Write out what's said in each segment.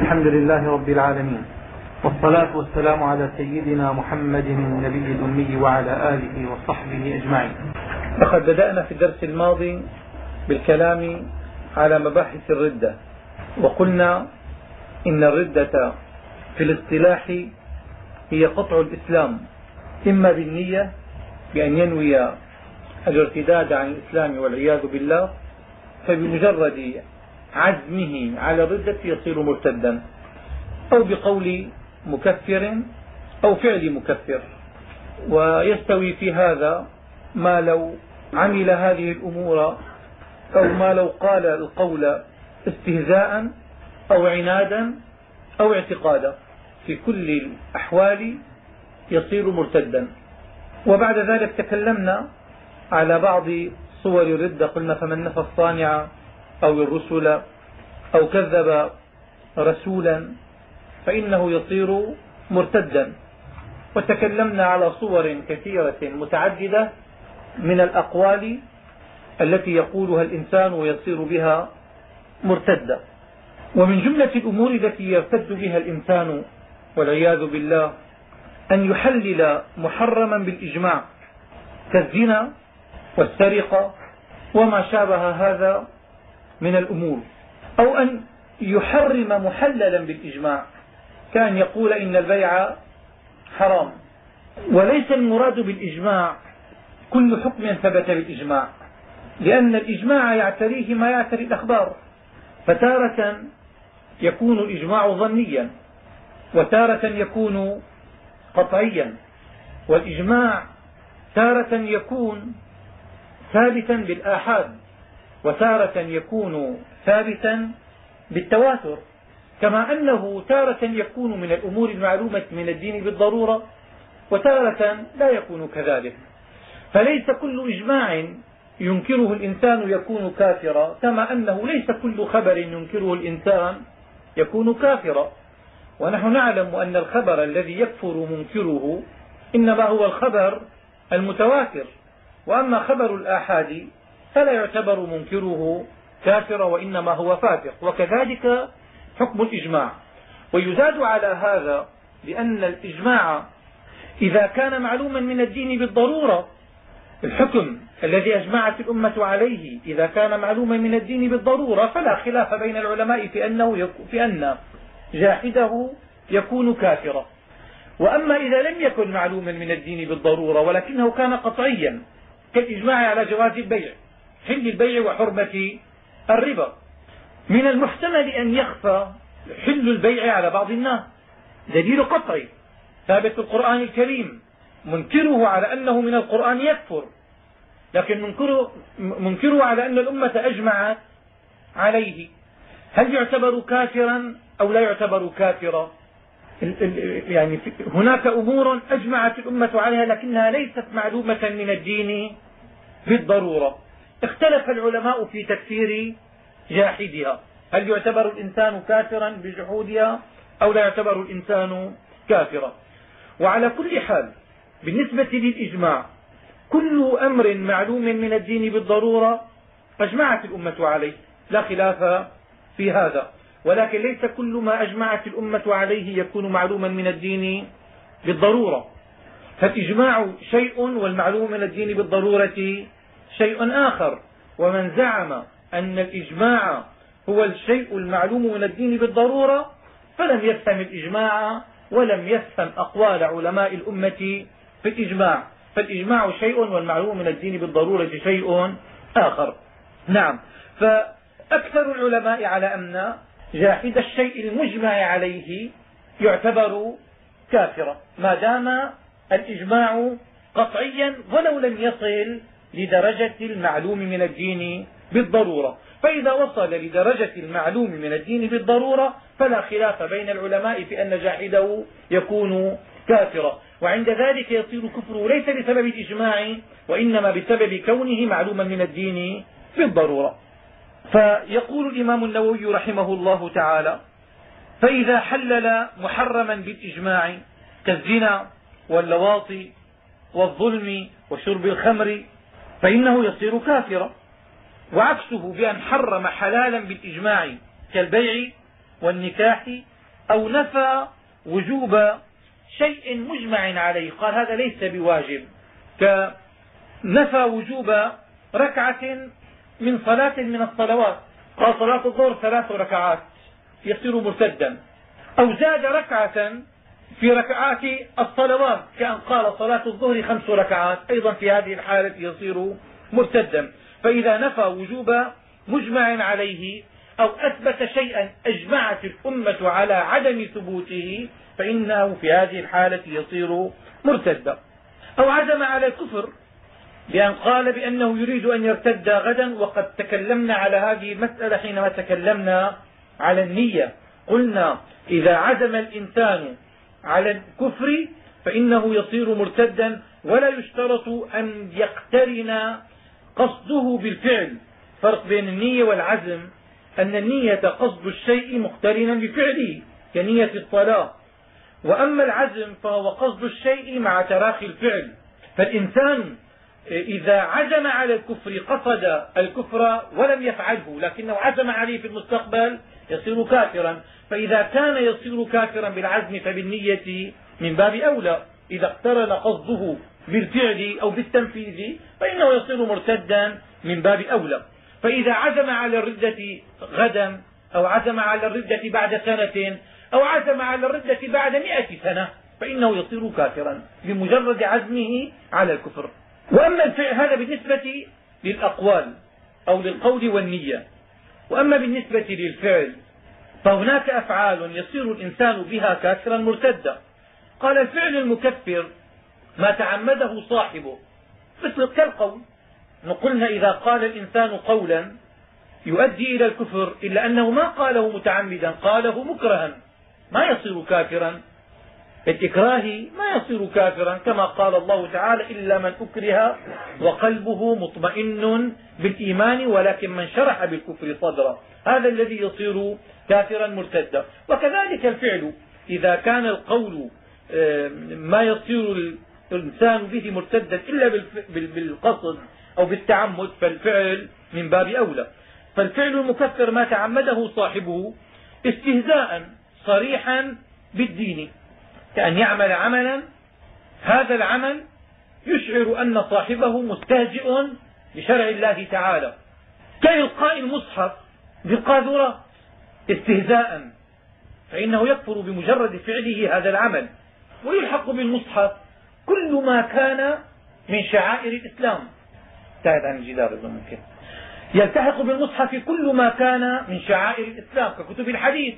الحمد لله رب العالمين والصلاة والسلام على سيدنا محمد النبي الأمي وعلى آله وصحبه أجمعين. لقد بدأنا في الدرس الماضي بالكلام على مباحث الردة وقلنا إن الردة في الاصطلاح هي قطع الإسلام إما بالنية بأن ينوي الارتداد عن الإسلام والعياذ بالله فبمجرد عزمه على الردة يصير مرتدا. أو بقول مكفر أو فعل مكفر. ويستوي في هذا ما لو عمل هذه الأمور أو ما لو قال القول استهزاء أو عنادا أو اعتقادا. في كل الأحوال يصير مرتدا. وبعد ذلك تكلمنا على بعض صور الردة قلنا فمن نفى الصانع أو الرسل أو كذب رسولا فإنه يصير مرتدا. وتكلمنا على صور كثيرة متعددة من الأقوال التي يقولها الإنسان ويصير بها مرتدا. ومن جملة الأمور التي يرتد بها الإنسان والعياذ بالله أن يحلل محرما بالإجماع كالزنا والسرقة وما شابه هذا من الأمور. أو أن يحرم محللا بالإجماع. كان يقول إن البيع حرام. وليس المراد بالإجماع. كل حكم ثبت بالإجماع. لأن الإجماع يعتريه ما يعتري الأخبار. فتارة يكون الإجماع ظنيا. وتارة يكون قطعيا. والإجماع تارة يكون ثابتا بالآحاد. وتارة يكون ثابتا بالتواتر كما أنه تارة يكون من الأمور المعلومة من الدين بالضرورة وتارة لا يكون كذلك. فليس كل إجماع ينكره الإنسان يكون كافرا كما أنه ليس كل خبر ينكره الإنسان يكون كافرا. ونحن نعلم أن الخبر الذي يكفر منكره إنما هو الخبر المتواتر. وأما خبر الآحاد فلا يعتبر منكره كافرا وإنما هو فاسق. وكذلك حكم الإجماع. ويزاد على هذا لأن الإجماع إذا كان معلوما من الدين بالضرورة الحكم الذي أجمعت الأمة عليه إذا كان معلوما من الدين بالضرورة فلا خلاف بين العلماء في, أنه في أن جاحده يكون كافرا. وأما إذا لم يكن معلوما من الدين بالضرورة ولكنه كان قطعيا كالإجماع على جواز البيع حل البيع وحرمة الربا. من المحتمل أن يخفى حل البيع على بعض الناس. دليل قطعي. ثابت في القرآن الكريم. منكره على أنه من القرآن يكفر. لكن منكره, منكره على أن الأمة أجمعت عليه. هل يعتبر كافرا أو لا يعتبر كافرا؟ يعني هناك أمور أجمعت الأمة عليها لكنها ليست معلومة من الدين بالضرورة. اختلف العلماء في تكفير جاحدها. هل يعتبر الإنسان كافرا بجحودها أو لا يعتبر الإنسان كافرا؟ وعلى كل حال بالنسبة للإجماع كل أمر معلوم من الدين بالضرورة أجمعت الأمة عليه. لا خلاف في هذا. ولكن ليس كل ما أجمعت الأمة عليه يكون معلوما من الدين بالضرورة. فالإجماع شيء والمعلوم من الدين بالضرورة شيء آخر. ومن زعم أن الإجماع هو الشيء المعلوم من الدين بالضرورة فلم يفهم الإجماع ولم يفهم أقوال علماء الأمة في الإجماع. فالإجماع شيء والمعلوم من الدين بالضرورة شيء آخر. نعم. فأكثر العلماء على أن جاحد الشيء المجمع عليه يعتبر كافرا. ما دام الإجماع قطعيا ولو لم يصل لدرجة المعلوم من الدين بالضرورة. فإذا وصل لدرجة المعلوم من الدين بالضرورة فلا خلاف بين العلماء في أن جاحده يكون كافرا. وعند ذلك يصير كفره ليس بسبب الإجماع وإنما بسبب كونه معلوما من الدين بالضرورة. فيقول الإمام النووي رحمه الله تعالى فإذا حلل محرما بالإجماع كالزنا واللواطي والظلم وشرب الخمر فإنه يصير كافرا. وعكسه بأن حرم حلالا بالإجماع كالبيع والنكاح أو نفى وجوب شيء مجمع عليه. قال هذا ليس بواجب. كنفى وجوب ركعة من صلاة من الصلوات. قال صلاة الظهر ثلاث ركعات. يصير مرتدا. أو زاد ركعة في ركعات الصلوات كأن قال صلاة الظهر خمس ركعات أيضا في هذه الحالة يصير مرتدا. فإذا نفى وجوب مجمع عليه أو أثبت شيئا أجمعت الأمة على عدم ثبوته فإنه في هذه الحالة يصير مرتدا. أو عزم على الكفر بأن قال بأنه يريد أن يرتد غدا وقد تكلمنا على هذه المسألة حينما تكلمنا على النية. قلنا إذا عزم الإنسان على الكفر فإنه يصير مرتدا ولا يشترط أن يقترن قصده بالفعل. فرق بين النية والعزم أن النية قصد الشيء مقترنا بفعله كنية الصلاة وأما العزم فهو قصد الشيء مع تراخي الفعل. فالإنسان إذا عزم على الكفر قصد الكفر ولم يفعله لكنه عزم عليه في المستقبل يصير كافرا. فإذا كان يصير كافرا بالعزم فبالنية من باب أولى. إذا اقترن قصده بالفعل أو بالتنفيذ فإنه يصير مرتدا من باب أولى. فإذا عزم على الردة غدا أو عزم على الردة بعد سنة أو عزم على الردة بعد م سنة فإنه يصير كافرا بمجرد عزمه على الكفر. وأما الفعل هذا بالنسبة للأقوال أو للقول والنية وأما بالنسبة للفعل فهناك أفعال يصير الإنسان بها كافرا مرتدا. قال الفعل المكفر ما تعمده صاحبه مثل كالقول. قلنا إذا قال الإنسان قولا يؤدي إلى الكفر إلا أنه ما قاله متعمدا قاله مكرها ما يصير كافرا. الإكراه ما يصير كافرا كما قال الله تعالى إلا من أكره وقلبه مطمئن بالإيمان ولكن من شرح بالكفر صدرا هذا الذي يصير كافرا مرتدا. وكذلك الفعل. إذا كان القول ما يصير الإنسان به مرتدا إلا بالقصد أو بالتعمد فالفعل من باب أولى. فالفعل المكفر ما تعمده صاحبه استهزاء صريحا بالدين. كأن يعمل عملا هذا العمل يشعر أن صاحبه مستهزئ بشرع الله تعالى. كإلقاء المصحف بالقاذورات استهزاء. فإنه يكفر بمجرد فعله هذا العمل. ويلحق بالمصحف كل ما كان من شعائر الإسلام. ابتعد عن الجدار إذا ممكن. يلتحق بالمصحف كل ما كان من شعائر الإسلام ككتب الحديث.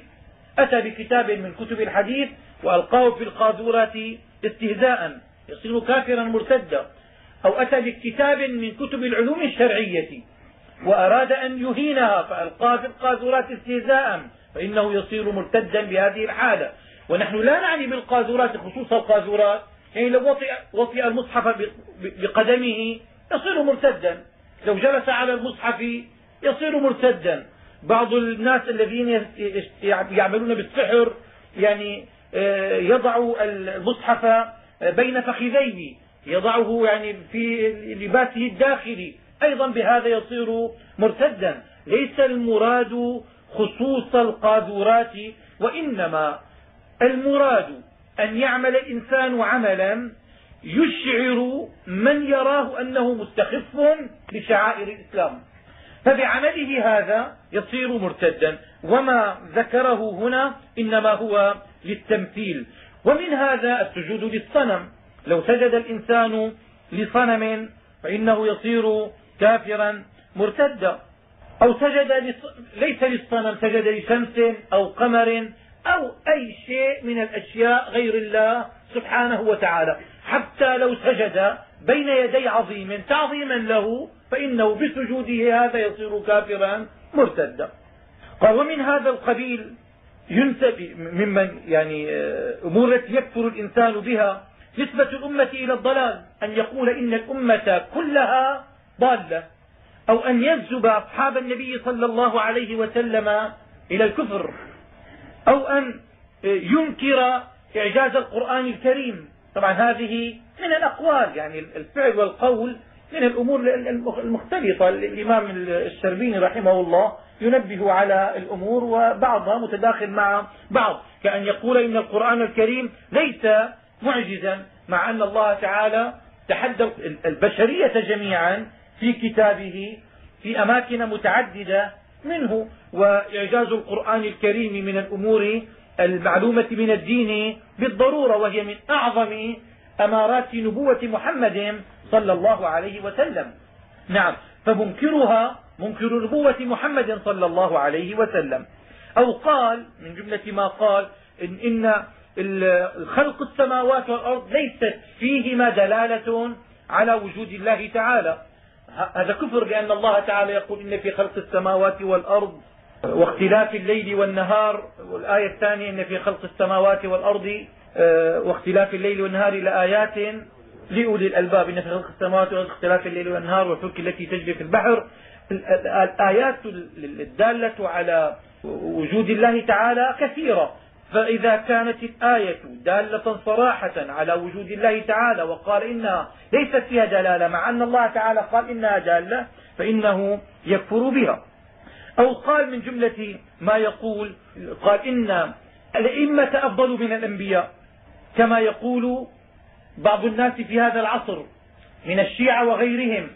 أتى بكتاب من كتب الحديث وألقاه في القاذورة استهزاء يصير كافرا مرتدا. أو أتى بكتاب من كتب العلوم الشرعية وأراد أن يهينها فألقاه في القاذورات استهزاء فإنه يصير مرتدا بهذه الحالة. ونحن لا نعني بالقاذورات خصوص القاذورات. يعني لو وطئ, وطئ المصحف بقدمه يصير مرتدا. لو جلس على المصحف يصير مرتدا. بعض الناس الذين يعملون بالسحر يعني آه، يضع المصحف بين فخذيه يضعه يعني في لباسه الداخلي أيضا بهذا يصير مرتدا. ليس المراد خصوص القاذورات وإنما المراد أن يعمل الإنسان عملا يشعر من يراه أنه مستخف بشعائر الإسلام. فبعمله هذا يصير مرتدا. وما ذكره هنا إنما هو للتمثيل. ومن هذا السجود للصنم. لو سجد الإنسان لصنم فإنه يصير كافرا مرتدا. أو سجد ليس للصنم سجد لشمس أو قمر أو أي شيء من الأشياء غير الله سبحانه وتعالى. حتى لو سجد بين يدي عظيم تعظيما له فإنه بسجوده هذا يصير كافرا مرتدا. قال ومن هذا القبيل ينسب ممن يعني آه، أمور التي يكفر الإنسان بها نسبة الأمة إلى الضلال أن يقول إن الأمة كلها ضالة أو أن يجذب أصحاب النبي صلى الله عليه وسلم إلى الكفر أو أن ينكر إعجاز القرآن الكريم. طبعا هذه من الأقوال يعني الفعل والقول من الأمور المختلطة. الإمام الشربيني رحمه الله ينبه على الأمور وبعضها متداخل مع بعض. كأن يقول إن القرآن الكريم ليس معجزا مع أن الله تعالى تحدى البشرية جميعا في كتابه في أماكن متعددة منه. وإعجاز القرآن الكريم من الأمور المعلومة من الدين بالضرورة وهي من أعظم أمارات نبوة محمد صلى الله عليه وسلم. نعم. فمنكرها منكر نبوة محمد صلى الله عليه وسلم. أو قال من جملة ما قال إن, إن خلق السماوات والأرض ليست فيهما دلالة على وجود الله تعالى. هذا كفر لأن الله تعالى يقول إن في خلق السماوات والأرض واختلاف الليل والنهار. والآية الثانية إن في خلق السماوات والأرض آه، واختلاف الليل والنهار لآيات. لأولي الألباب إن في خلق السماوات والأرض اختلاف الليل والنهار والفلك التي تجري في البحر. الآيات الدالة على وجود الله تعالى كثيرة. فإذا كانت الآية دالة صراحة على وجود الله تعالى وقال إنها ليست فيها دلالة مع أن الله تعالى قال إنها دالة فإنه يكفر بها. أو قال من جملة ما يقول قال إن الأئمة أفضل من الأنبياء كما يقول بعض الناس في هذا العصر من الشيعة وغيرهم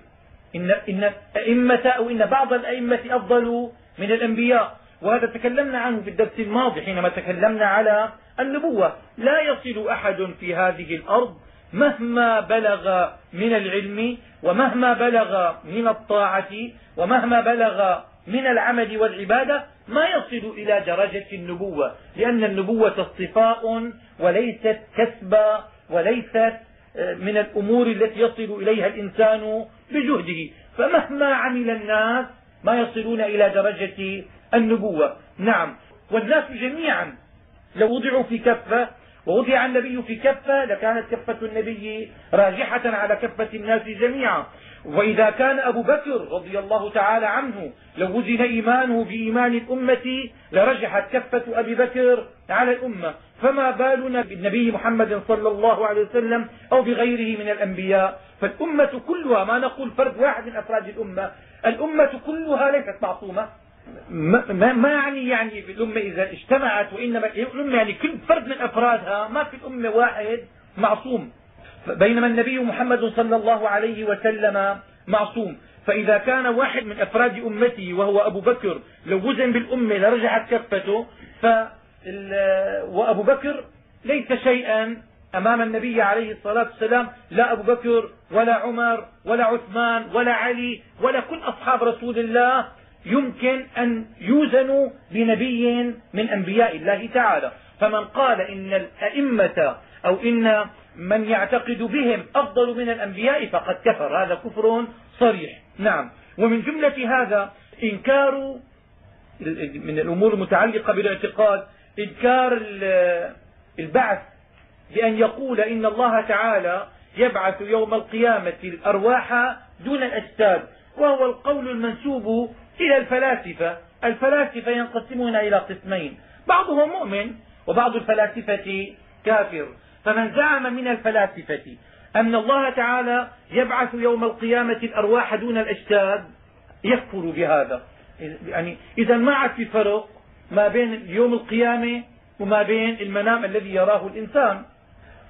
إن, إن أئمة أو إن بعض الأئمة أفضل من الأنبياء. وهذا تكلمنا عنه في الدرس الماضي حينما تكلمنا على النبوة. لا يصل أحد في هذه الأرض مهما بلغ من العلم ومهما بلغ من الطاعة ومهما بلغ من العمل والعبادة ما يصل إلى درجة النبوة. لأن النبوة اصطفاء وليست كسبا. وليست آه، من الأمور التي يصل إليها الإنسان بجهده. فمهما عمل الناس ما يصلون إلى درجة النبوة. نعم. والناس جميعا لو وضعوا في كفة ووضع النبي في كفة لكانت كفة النبي راجحة على كفة الناس جميعا. وإذا كان أبو بكر رضي الله تعالى عنه لو وزن إيمانه بإيمان الأمة لرجحت كفة أبي بكر على الأمة. فما بالنا بالنبي محمد صلى الله عليه وسلم أو بغيره من الأنبياء. فالأمة كلها ما نقول فرد واحد من أفراد الأمة الأمة كلها ليست معصومة. ما, ما يعني يعني الأمة إذا اجتمعت وإنما الأمة يعني كل فرد من أفرادها ما في الأمة واحد معصوم. بينما النبي محمد صلى الله عليه وسلم معصوم. فإذا كان واحد من أفراد أمته وهو أبو بكر لو وزن بالأمة لرجعت كفته ف وأبو بكر ليس شيئا أمام النبي عليه الصلاة والسلام لا أبو بكر ولا عمر ولا عثمان ولا علي ولا كل أصحاب رسول الله يمكن أن يوزنوا بنبي من أنبياء الله تعالى. فمن قال إن الأئمة أو إن من يعتقد بهم أفضل من الأنبياء فقد كفر. هذا كفر صريح. نعم. ومن جملة هذا إنكار من الأمور المتعلقة بالاعتقاد إنكار البعث بأن يقول إن الله تعالى يبعث يوم القيامة الأرواح دون الأجساد وهو القول المنسوب إلى الفلاسفة. الفلاسفة ينقسمون إلى قسمين بعضهم مؤمن وبعض الفلاسفة كافر. فمن زعم من الفلاسفة أن الله تعالى يبعث يوم القيامة الأرواح دون الأجساد يكفر بهذا. يعني إذا ما عاد في فرق ما بين يوم القيامة وما بين المنام الذي يراه الإنسان.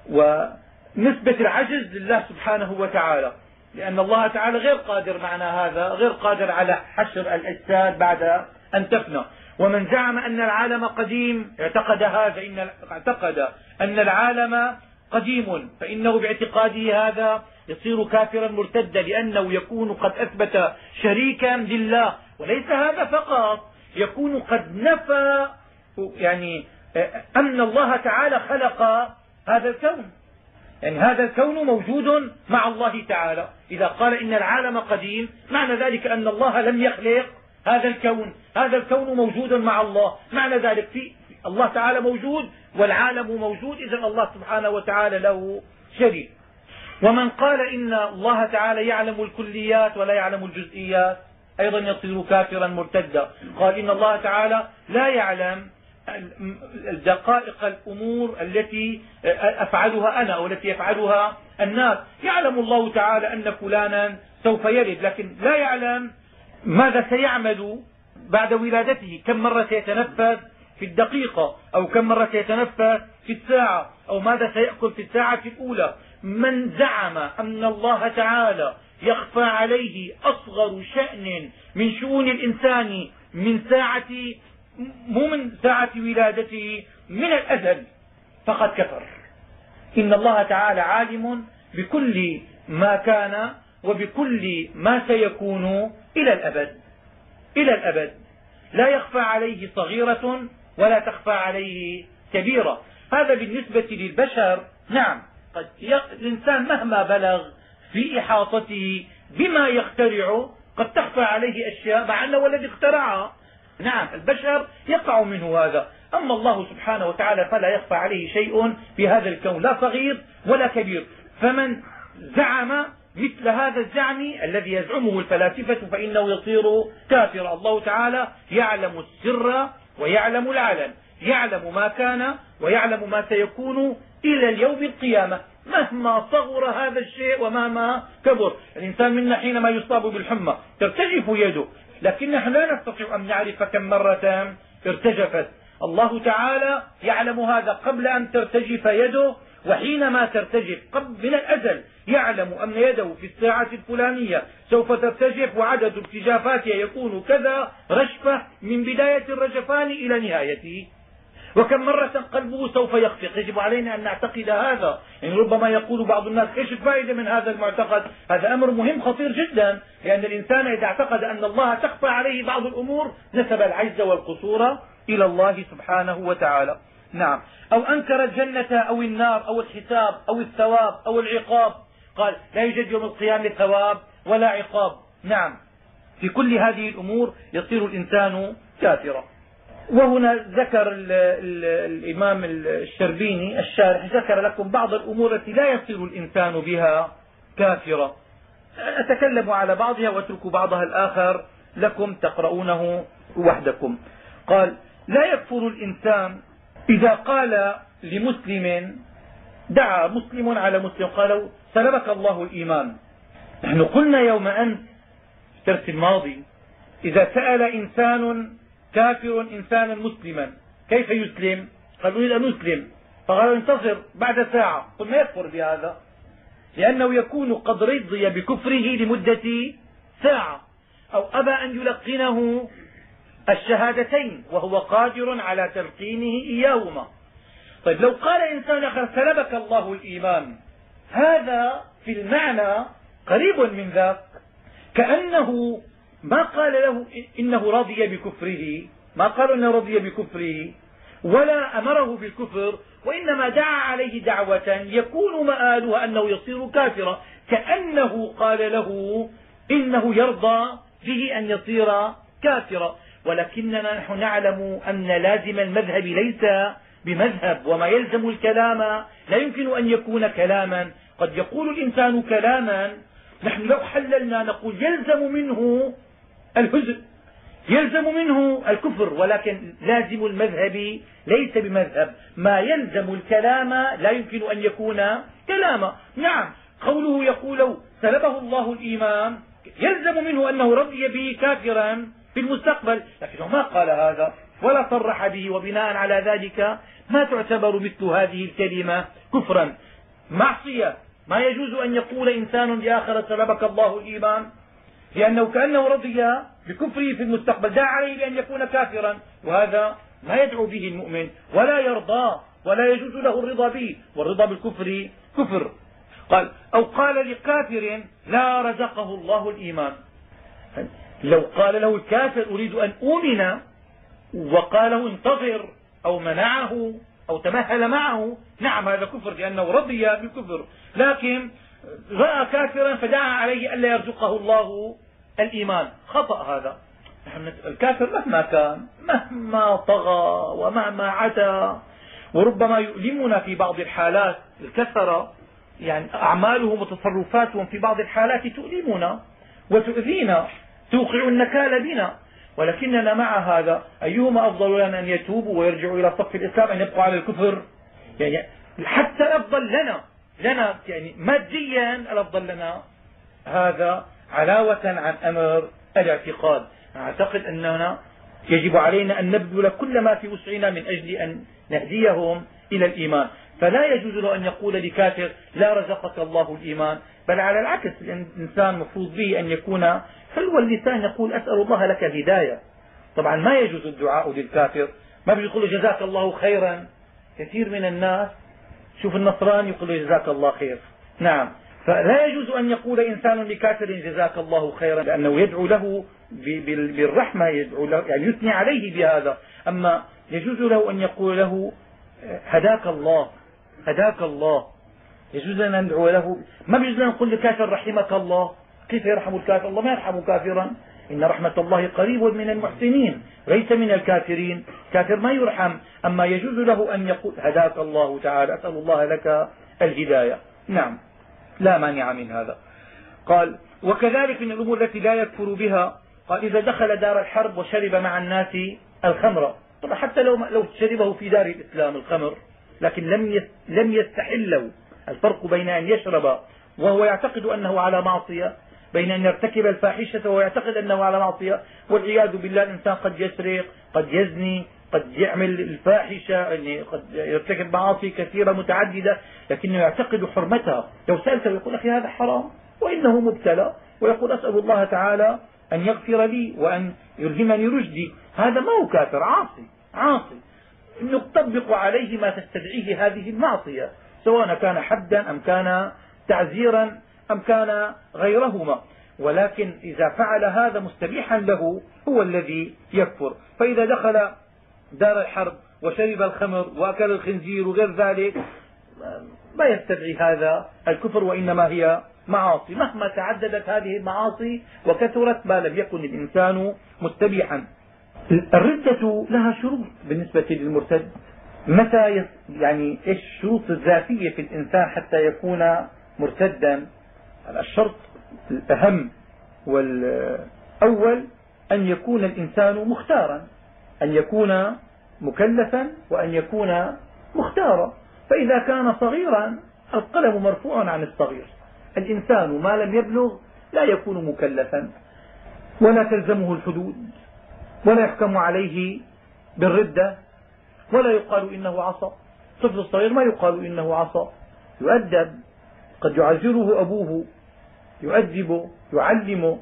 ونسبة العجز لله سبحانه وتعالى لأن الله تعالى غير قادر معنا هذا غير قادر على حشر الأجساد بعد أن تفنى. ومن زعم أن العالم قديم اعتقد هذا إن اعتقد أن العالم قديم فإنه باعتقاده هذا يصير كافرا مرتدا لأنه يكون قد أثبت شريكا لله. وليس هذا فقط يكون قد نفى يعني أن الله تعالى خلق هذا الكون. يعني هذا الكون موجود مع الله تعالى. إذا قال إن العالم قديم معنى ذلك أن الله لم يخلق هذا الكون. هذا الكون موجود مع الله. معنى ذلك في الله تعالى موجود والعالم موجود إذا الله سبحانه وتعالى له شريك. ومن قال إن الله تعالى يعلم الكليات ولا يعلم الجزئيات أيضا يصير كافرا مرتدا. قال إن الله تعالى لا يعلم دقائق الأمور التي أفعلها أنا أو التي يفعلها الناس. يعلم الله تعالى أن فلانا سوف يلد لكن لا يعلم ماذا سيعمل بعد ولادته. كم مرة سيتنفس في الدقيقة؟ أو كم مرة سيتنفس في الساعة؟ أو ماذا سيأكل في الساعة الأولى؟ من زعم أن الله تعالى يخفى عليه أصغر شأن من شؤون الإنسان من ساعة مو من ساعة ولادته من الأزل. فقد كفر. إن الله تعالى عالم بكل ما كان وبكل ما سيكون إلى الأبد. إلى الأبد. لا يخفى عليه صغيرة ولا تخفى عليه كبيرة. هذا بالنسبة للبشر. نعم. قد الإنسان مهما بلغ في إحاطته بما يخترع. قد تخفى عليه أشياء مع أنه الذي اخترعها. نعم البشر يقع منه هذا. أما الله سبحانه وتعالى فلا يخفى عليه شيء في هذا الكون لا صغير ولا كبير. فمن زعم مثل هذا الزعم الذي يزعمه الفلاسفة فإنه يصير كافرا الله تعالى يعلم السر ويعلم العلن يعلم ما كان ويعلم ما سيكون إلى اليوم القيامة. مهما صغر هذا الشيء ومهما كبر. الإنسان منا حينما يصاب بالحمى ترتجف يده لكن نحن لا نستطيع أن نعرف كم مرة ارتجفت. الله تعالى يعلم هذا قبل أن ترتجف يده وحينما ترتجف قبل من الأزل يعلم أن يده في الساعة الفلانية سوف ترتجف وعدد ارتجافاتها يكون كذا رشفة من بداية الرجفان إلى نهايته. وكم مرة قلبه سوف يخفق. يجب علينا أن نعتقد هذا. يعني ربما يقول بعض الناس إيش الفائدة من هذا المعتقد؟ هذا أمر مهم خطير جدا لأن الإنسان إذا اعتقد أن الله تخفى عليه بعض الأمور نسب العجز والقصور إلى الله سبحانه وتعالى. نعم. أو أنكر الجنة أو النار أو الحساب أو الثواب أو العقاب. قال لا يوجد يوم القيامة ثواب ولا عقاب. نعم. في كل هذه الأمور يصير الإنسان كافرا. وهنا ذكر ال ال الإمام الشربيني الشارح ذكر لكم بعض الأمور التي لا يصير الإنسان بها كافرا أتكلم على بعضها وأترك بعضها الآخر لكم تقرؤونه وحدكم. قال لا يكفر الإنسان إذا قال لمسلم دعا مسلم على مسلم قال سلبك الله الإيمان. نحن قلنا يوم في الدرس الماضي إذا سأل إنسان كافر إنسانا مسلما. كيف يسلم؟ قال أريد أن أسلم. فقال انتظر بعد ساعة. قلنا يكفر بهذا. لأنه يكون قد رضي بكفره لمدة ساعة. أو أبى أن يلقنه الشهادتين وهو قادر على تلقينه إياهما. طيب لو قال إنسان آخر سلبك الله الإيمان. هذا في المعنى قريب من ذاك. كأنه ما قال له إنه رضي بكفره ما قال إنه رضي بكفره ولا أمره بالكفر وإنما دعا عليه دعوة يكون مآلها أنه يصير كافرا كأنه قال له إنه يرضى به أن يصير كافرا. ولكننا نحن نعلم أن لازم المذهب ليس بمذهب وما يلزم الكلام لا يمكن أن يكون كلاما. قد يقول الإنسان كلاما نحن لو حللنا نقول يلزم منه الهزء يلزم منه الكفر ولكن لازم المذهب ليس بمذهب. ما يلزم الكلام لا يمكن أن يكون كلاما نعم قوله يقول سلبه الله الإيمان. يلزم منه أنه رضي به كافرا في المستقبل. لكنه ما قال هذا ولا صرح به وبناء على ذلك ما تعتبر مثل هذه الكلمة كفرا. معصية. ما يجوز أن يقول إنسان لآخر سلبك الله الإيمان. لأنه كأنه رضي بكفره في المستقبل دعا عليه بأن يكون كافرا. وهذا ما يدعو به المؤمن ولا يرضى ولا يجوز له الرضا به. والرضا بالكفر كفر. قال أو قال لكافر لا رزقه الله الإيمان. لو قال له الكافر أريد أن أؤمن وقاله انتظر أو منعه أو تمهل معه نعم هذا كفر لأنه رضي بالكفر. لكن رأى كافرا فدعا عليه ألا يرزقه الله الإيمان. خطأ هذا. الكافر مهما كان مهما طغى ومهما عدا وربما يؤلمنا في بعض الحالات الكثرة. يعني أعمالهم وتصرفاتهم في بعض الحالات تؤلمنا وتؤذينا توقع النكال بنا. ولكننا مع هذا أيهما أفضل لنا أن يتوبوا ويرجعوا إلى صف الإسلام أن يبقوا على الكفر؟ يعني حتى الأفضل لنا لنا يعني ماديا الأفضل لنا هذا علاوة عن أمر الاعتقاد. أعتقد أننا يجب علينا أن نبذل كل ما في وسعنا من أجل أن نهديهم إلى الإيمان. فلا يجوز له أن يقول لكافر لا رزقك الله الإيمان بل على العكس الإنسان مفروض به أن يكون حلو اللسان يقول أسأل الله لك الهداية طبعا ما يجوز الدعاء للكافر ما بيقول جزاك الله خيرا. كثير من الناس شوف النصراني يقول جزاك الله خير. نعم. فلا يجوز أن يقول إنسان لكافر جزاك الله خيرا لأنه يدعو له بالرحمة يدعو له يعني يثني عليه بهذا. أما يجوز له أن يقول له هداك الله هداك الله. يجوز لنا ندعو له ما بيجوز لنا نقول لكافر رحمك الله؟ كيف يرحم الكافر؟ الله ما يرحم كافرا. إن رحمة الله قريب من المحسنين ليس من الكافرين. كافر ما يرحم أما يجوز له أن يقول هداك الله تعالى أسأل الله لك الهداية. نعم. لا مانع من هذا. قال وكذلك من الأمور التي لا يكفر بها قال إذا دخل دار الحرب وشرب مع الناس الخمر. طبعا حتى لو لو شربه في دار الإسلام الخمر لكن لم لم يستحلوا الفرق بين أن يشرب وهو يعتقد أنه على معصية بين أن يرتكب الفاحشة وهو يعتقد أنه على معصية والعياذ بالله الإنسان قد يسرق قد يزني قد يعمل الفاحشة يعني قد يرتكب معاصي كثيرة متعددة لكنه يعتقد حرمتها. لو سألته يقول أخي هذا حرام وإنه مبتلى ويقول أسأل الله تعالى أن يغفر لي وأن يلهمني رشدي. هذا ما هو كافر عاصي عاصي. نطبق عليه ما تستدعيه هذه المعصية سواء كان حدا أم كان تعزيرا. أم كان غيرهما. ولكن إذا فعل هذا مستبيحا له هو الذي يكفر. فإذا دخل دار الحرب وشرب الخمر وأكل الخنزير وغير ذلك ما يستدعي هذا الكفر وإنما هي معاصي. مهما تعددت هذه المعاصي وكثرت ما لم يكن الإنسان مستبيحا. الردة لها شروط بالنسبة للمرتد. متى يعني إيش الشروط الذاتية في الإنسان حتى يكون مرتدا؟ الشرط الأهم والأول أن يكون الإنسان مختارا أن يكون مكلفا وأن يكون مختارا. فإذا كان صغيرا القلم مرفوع عن الصغير. الإنسان ما لم يبلغ لا يكون مكلفا. ولا تلزمه الحدود. ولا يحكم عليه بالردة. ولا يقال إنه عصى الطفل الصغير ما يقال إنه عصى يؤدب. قد يعزره أبوه. يؤدبه يعلمه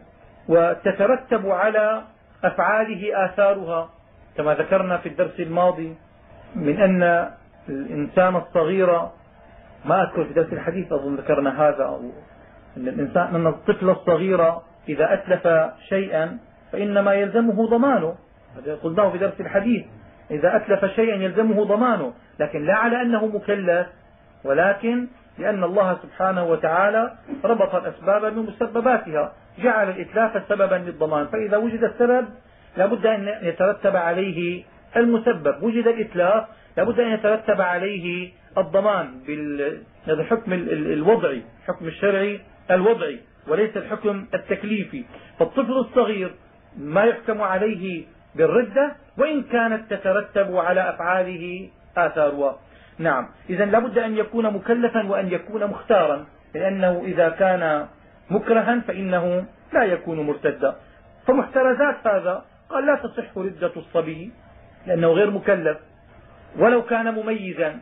وتترتب على أفعاله آثارها كما ذكرنا في الدرس الماضي من أن الإنسان الصغير ما أذكر في درس الحديث أظن ذكرنا هذا أو أن الإنسان أن الطفل الصغير إذا أتلف شيئا فإنما يلزمه ضمانه. هذا قلناه في درس الحديث. إذا أتلف شيئا يلزمه ضمانه لكن لا على أنه مكلف ولكن لأن الله سبحانه وتعالى ربط الأسباب بمسبباتها. جعل الإتلاف سببا للضمان. فإذا وجد السبب لا بد أن يترتب عليه المسبب. وجد الإتلاف لا بد أن يترتب عليه الضمان بالحكم الوضعي الحكم الشرعي الوضعي وليس الحكم التكليفي. فالطفل الصغير ما يحكم عليه بالردة وإن كانت تترتب على أفعاله آثارها. نعم. إذا لابد أن يكون مكلفا وأن يكون مختارا لأنه إذا كان مكرها فإنه لا يكون مرتدا. فمحترزات هذا قال لا تصح ردة الصبي لأنه غير مكلف. ولو كان مميزا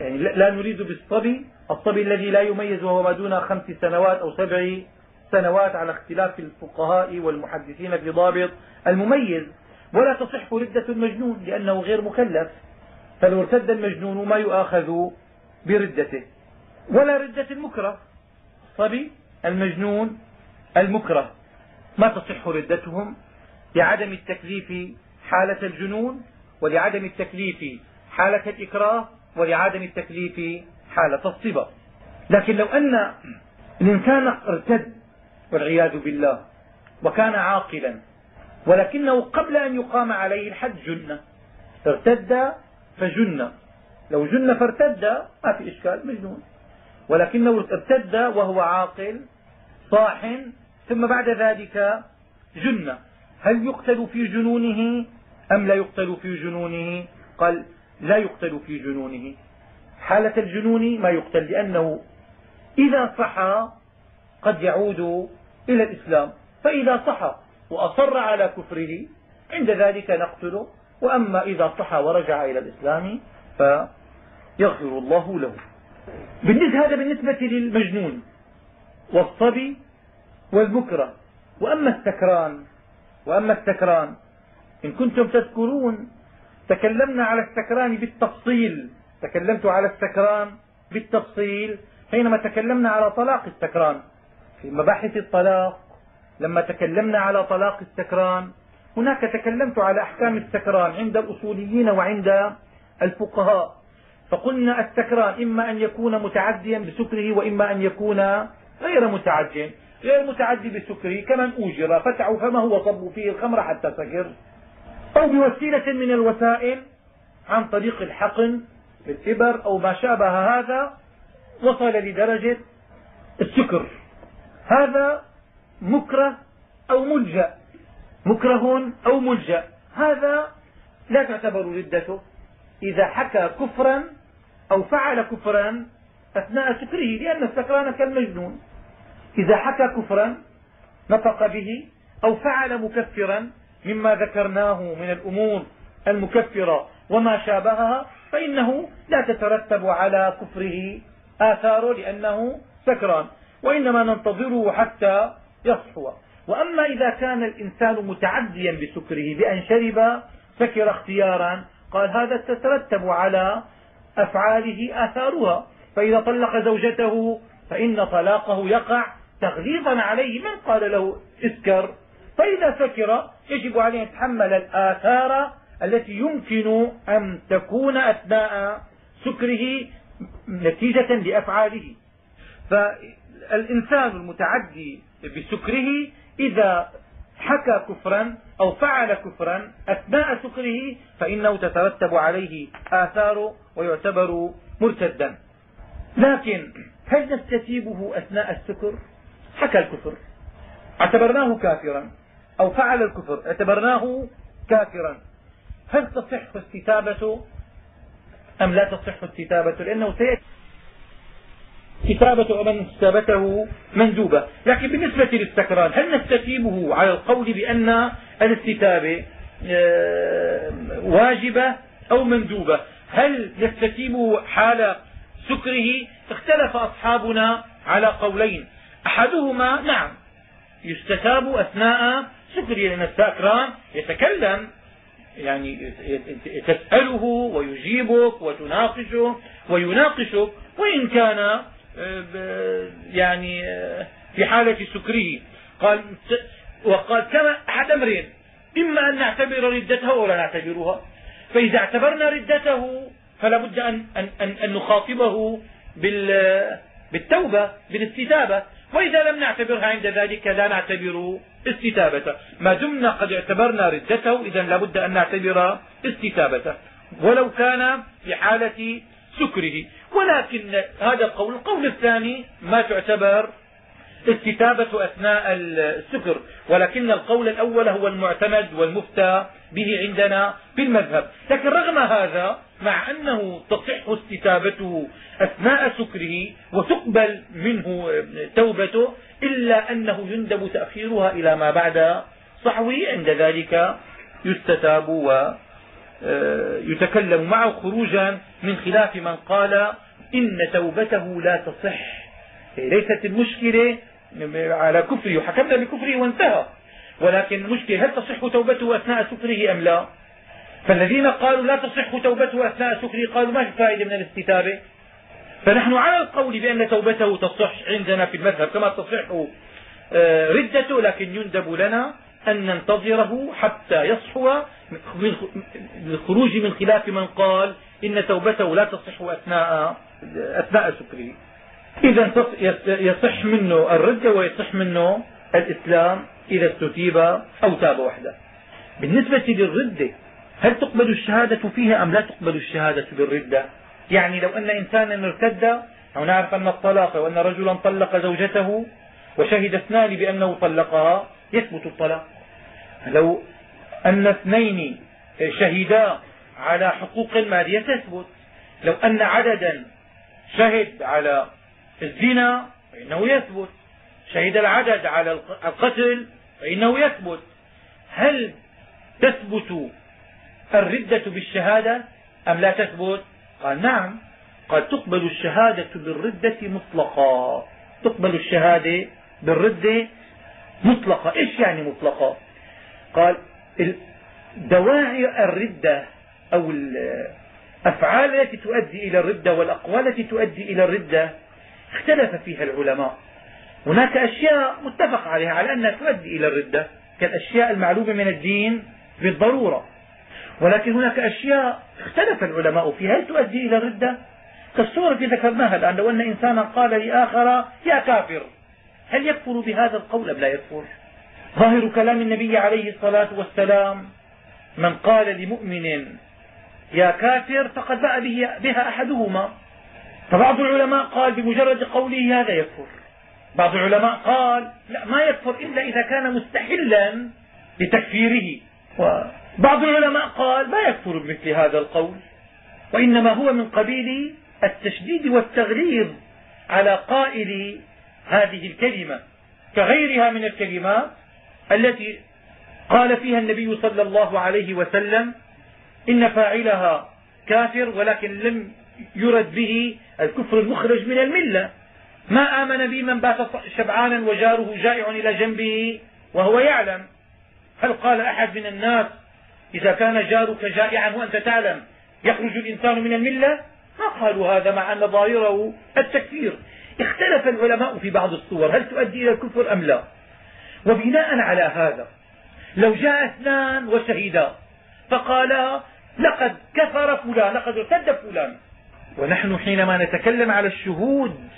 يعني لا نريد بالصبي. الصبي الذي لا يميز وهو ما دون خمس سنوات أو سبع سنوات على اختلاف الفقهاء والمحدثين في ضابط المميز. ولا تصح ردة المجنون لأنه غير مكلف. فلو ارتد المجنون ما يؤاخذ بردته. ولا ردة المكره. الصبي المجنون المكره. ما تصح ردتهم؟ لعدم التكليف حالة الجنون ولعدم التكليف حالة الإكراه ولعدم التكليف حالة الصبا لكن لو أن الإنسان ارتد والعياذ بالله وكان عاقلا ولكنه قبل أن يقام عليه الحد جن ارتد فجن. لو جن فارتد ما في إشكال مجنون. ولكنه ارتد وهو عاقل صاح ثم بعد ذلك جن. هل يقتل في جنونه أم لا يقتل في جنونه؟ قال لا يقتل في جنونه. حالة الجنون ما يقتل لأنه إذا صحى قد يعود إلى الإسلام. فإذا صحى وأصر على كفره عند ذلك نقتله. وأما إذا صحى ورجع إلى الإسلام فيغفر الله له. بالنسبة هذا بالنسبة للمجنون والصبي والبكرة. وأما السكران وأما السكران. إن كنتم تذكرون تكلمنا على السكران بالتفصيل. تكلمت على السكران بالتفصيل حينما تكلمنا على طلاق السكران. في مباحث الطلاق لما تكلمنا على طلاق السكران هناك تكلمت على أحكام السكران عند الأصوليين وعند الفقهاء. فقلنا السكران إما أن يكون متعديا بسكره وإما أن يكون غير متعد غير متعدي بسكره كمن أوجر فتحوا فمه وصبوا فيه الخمر حتى سكر. أو بوسيلة من الوسائل عن طريق الحقن بالإبر أو ما شابه هذا وصل لدرجة السكر. هذا مكره أو ملجأ. مكره أو ملجأ. هذا لا تعتبر ردته. إذا حكى كفرا أو فعل كفرا أثناء سكره لأن السكران كالمجنون إذا حكى كفرا نطق به أو فعل مكفرا مما ذكرناه من الأمور المكفرة وما شابهها فإنه لا تترتب على كفره آثاره لأنه سكران. وإنما ننتظره حتى يصحو. وأما إذا كان الإنسان متعديا بسكره بأن شرب سكر اختيارا قال هذا تترتب على أفعاله آثارها. فإذا طلق زوجته فإن طلاقه يقع تغليظا عليه. من قال له اسكر؟ فإذا سكر يجب عليه أن يتحمل الآثار التي يمكن أن تكون أثناء سكره نتيجة لأفعاله. فالإنسان المتعدي بسكره إذا حكى كفرا أو فعل كفرا أثناء سكره فإنه تترتب عليه آثار ويعتبر مرتدا. لكن هل نستتيبه أثناء السكر؟ حكى الكفر. اعتبرناه كافرا. أو فعل الكفر اعتبرناه كافرا. هل تصح استتابته أم لا تصح استتابته لأنه سيأتي كتابة من استتابته مندوبة. لكن بالنسبة للسكران هل نستتيبه على القول بأن الاستتابة آه، واجبة أو مندوبة؟ هل نستتيبه حال سكره؟ اختلف أصحابنا على قولين. أحدهما نعم يستتاب أثناء سكره لأن السكران يتكلم يعني تسأله ويجيبك وتناقشه ويناقشك وإن كان يعني في حالة سكره. قال وقال كما أحد أمرين إما أن نعتبر ردته ولا نعتبرها. فإذا اعتبرنا ردته فلا بد أن, أن, أن, أن نخاطبه بالتوبة بالاستتابة. وإذا لم نعتبرها عند ذلك لا نعتبر استتابته ما دمنا قد اعتبرنا ردته إذا لابد أن نعتبر استتابته ولو كان في حالة سكره. ولكن هذا القول القول الثاني ما تعتبر استتابة أثناء السكر ولكن القول الأول هو المعتمد والمفتى به عندنا في المذهب. لكن رغم هذا مع أنه تصح استتابته أثناء سكره وتقبل منه توبته إلا أنه يندب تأخيرها إلى ما بعد صحوه عند ذلك يستتاب ويتكلم معه خروجا من خلاف من قال إن توبته لا تصح. ليست المشكلة على كفره وحكمنا بكفره وانتهى. ولكن المشكلة هل تصح توبته أثناء سكره أم لا؟ فالذين قالوا لا تصح توبته أثناء سكره قالوا ما في فائدة من الاستتابة. فنحن على القول بأن توبته تصح عندنا في المذهب كما تصح آه، ردته لكن يندب لنا أن ننتظره حتى يصحو للخروج من خلاف من قال إن توبته لا تصح أثناء, أثناء سكره إذا يصح منه الردة ويصح منه الإسلام إذا استتيب أو تاب وحده. بالنسبة للردة هل تقبل الشهادة فيها أم لا تقبل الشهادة بالردة يعني لو أن إنسانا ارتد أو نعرف أن الطلاق وأن رجلا طلق زوجته وشهد اثنان بأنه طلقها يثبت الطلاق. لو أن اثنين شهدا على حقوق مالية تثبت. لو أن عددا شهد على الزنا فإنه يثبت. شهد العدد على القتل فإنه يثبت. هل تثبت الردة بالشهادة أم لا تثبت؟ قال نعم. قال تقبل الشهادة بالردة مطلقا تقبل الشهادة بالردة مطلقة. إيش يعني مطلقة؟ قال دواعي الردة أو الأفعال التي تؤدي إلى الردة والأقوال التي تؤدي إلى الردة اختلف فيها العلماء. هناك أشياء متفق عليها على أنها تؤدي إلى الردة كالأشياء المعلومة من الدين بالضرورة. ولكن هناك أشياء اختلف العلماء فيها هل تؤدي إلى الردة؟ كالصورة التي ذكرناها الآن لو أن إنسانا قال لآخر يا كافر هل يكفر بهذا القول أم لا يكفر؟ ظاهر كلام النبي عليه الصلاة والسلام من قال لمؤمن يا كافر فقد باء بها أحدهما. فبعض العلماء قال بمجرد قوله هذا يكفر. بعض العلماء قال لا ما يكفر إلا إذا كان مستحلا لتكفيره. وبعض العلماء قال ما يكفر بمثل هذا القول وإنما هو من قبيل التشديد والتغليظ على قائل هذه الكلمة كغيرها من الكلمات التي قال فيها النبي صلى الله عليه وسلم إن فاعلها كافر ولكن لم يرد به الكفر المخرج من الملة. ما آمن بي من بات شبعانا وجاره جائع إلى جنبه وهو يعلم. هل قال أحد من الناس إذا كان جارك جائعا وأنت تعلم يخرج الإنسان من الملة؟ ما قالوا هذا مع أن ظاهره التكفير. اختلف العلماء في بعض الصور هل تؤدي إلى الكفر أم لا؟ وبناء على هذا لو جاء اثنان وشهدا فقالا لقد كفر فلان لقد ارتد فلان. ونحن حينما نتكلم على الشهود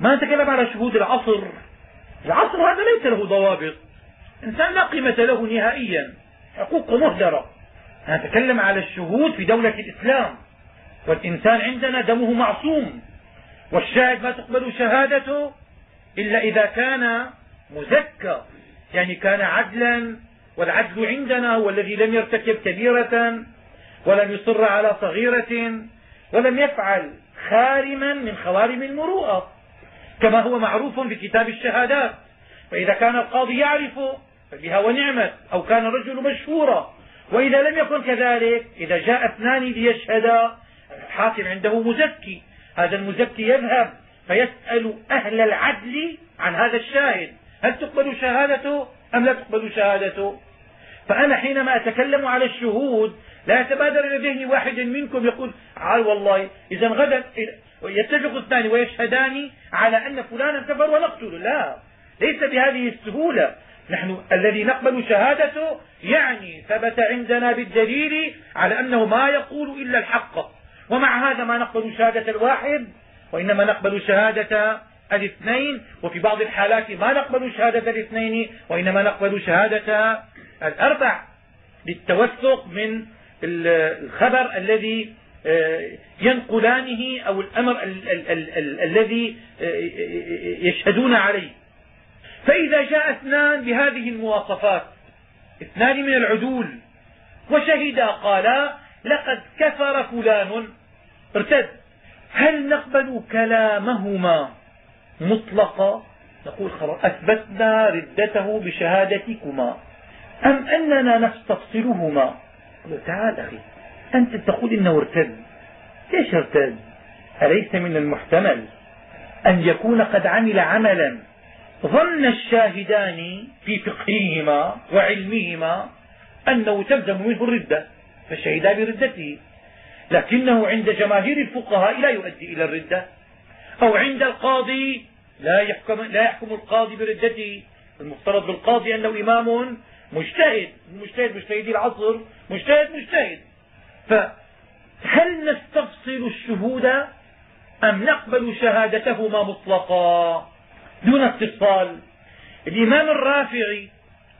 ما نتكلم على شهود العصر. العصر هذا ليس له ضوابط. إنسان لا قيمة له نهائيا حقوقه مهدرة. نتكلم على الشهود في دولة الإسلام. والإنسان عندنا دمه معصوم. والشاهد ما تقبل شهادته إلا إذا كان مزكى يعني كان عدلا والعدل عندنا هو الذي لم يرتكب كبيرة ولم يصر على صغيرة ولم يفعل خارما من خوارم المروءة كما هو معروف في كتاب الشهادات. فإذا كان القاضي يعرف فبها ونعمت أو كان الرجل مشهورا. وإذا لم يكن كذلك إذا جاء اثنان ليشهدا الحاكم عنده مزكي. هذا المزكي يذهب فيسأل أهل العدل عن هذا الشاهد. هل تقبل شهادته أم لا تقبل شهادته فأنا حينما أتكلم على الشهود لا يتبادر إلى ذهني واحد منكم يقول عال والله إذا غدا يتفق اثنان ويشهدان على أن فلانا كفر ونقتله. لا ليس بهذه السهولة. نحن الذي نقبل شهادته يعني ثبت عندنا بالدليل على أنه ما يقول إلا الحق. ومع هذا ما نقبل شهادة الواحد وإنما نقبل شهادة الاثنين وفي بعض الحالات ما نقبل شهادة الاثنين وإنما نقبل شهادة الأربع للتوثق من الخبر الذي آه، ينقلانه أو الأمر الذي آه، يشهدون عليه. فإذا جاء اثنان بهذه المواصفات اثنان من العدول وشهدا قالا لقد كفر فلان ارتد. هل نقبل كلامهما؟ مطلقا نقول خلاص أثبتنا ردته بشهادتكما. أم أننا نستفصلهما؟ تعال أخي أنت تقول إنه ارتد. ليش ارتد؟ أليس من المحتمل أن يكون قد عمل عملا ظن الشاهدان في فقههما وعلمهما أنه تلزم منه الردة فشهدا بردته. لكنه عند جماهير الفقهاء لا يؤدي إلى الردة أو عند القاضي لا يحكم, لا يحكم القاضي بردته. المفترض بالقاضي أنه إمام مجتهد. مجتهد مجتهدي العصر. مجتهد مجتهد. فهل نستفصل الشهود أم نقبل شهادتهما مطلقا؟ دون استفصال الإمام الرافعي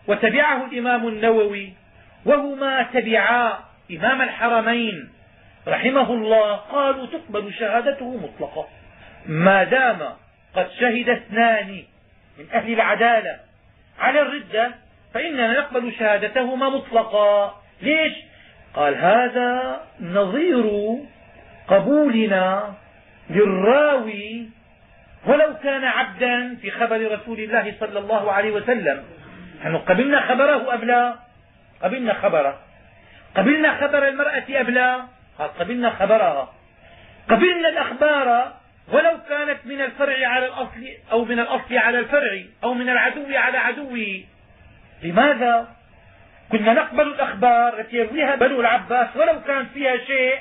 وتبعه الإمام النووي وهما تبعا إمام الحرمين رحمه الله قالوا تقبل شهادته مطلقا. ما دام قد شهد اثنان من أهل العدالة على الردة فإننا نقبل شهادتهما مطلقا. ليش؟ قال هذا نظير قبولنا للراوي ولو كان عبدا في خبر رسول الله صلى الله عليه وسلم. نحن قبلنا خبره أم لا؟ قبلنا خبره. قبلنا خبر المرأة أم لا؟ قال قبلنا خبرها. قبلنا الأخبار ولو كانت من الفرع على الأصل أو من الأصل على الفرع أو من العدو على عدوه. لماذا كنا نقبل الأخبار التي يرويها بنو العباس ولو كان فيها شيء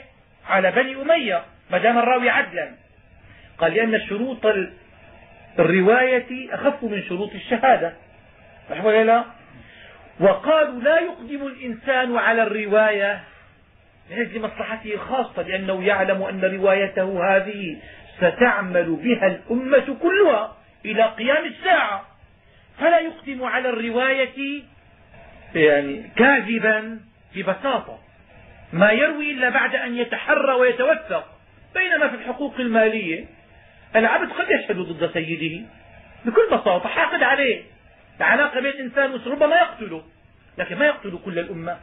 على بني أمية؟ ما دام الراوي عدلا. قال لأن شروط الرواية أخف من شروط الشهادة. صح ولا لا؟ وقالوا لا يقدم الإنسان على الرواية لأجل مصلحته الخاصة لأنه يعلم أن روايته هذه ستعمل بها الأمة كلها إلى قيام الساعة. فلا يقدم على الرواية يعني كاذبا ببساطة. ما يروي إلا بعد أن يتحرى ويتوثق. بينما في الحقوق المالية العبد قد يشهد ضد سيده بكل بساطة حاقد عليه. العلاقة بين الإنسان ربما يقتله لكن ما يقتل كل الأمة.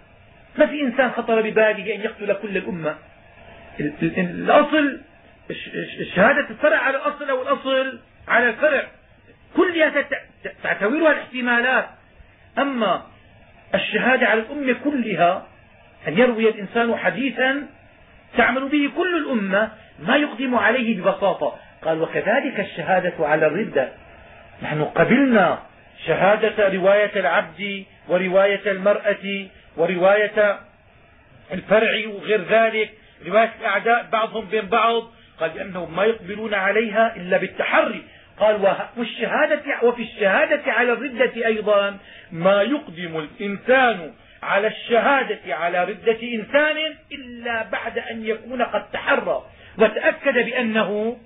ما في إنسان خطر بباله أن يقتل كل الأمة. الأصل شهادة الفرع على الأصل أو الأصل على الفرع. كلها تعتبرها الاحتمالات. أما الشهادة على الأمة كلها أن يروي الإنسان حديثا تعمل به كل الأمة ما يقدم عليه ببساطة. قال وكذلك الشهادة على الردة. نحن قبلنا شهادة رواية العبد ورواية المرأة ورواية الفرع وغير ذلك. رواية الأعداء بعضهم بين بعض قال لأنهم ما يقبلون عليها إلا بالتحري. قال والشهادة وفي الشهادة على الردة أيضا ما يقدم الإنسان على الشهادة على ردة إنسان إلا بعد أن يكون قد تحرى. وتأكد بأنه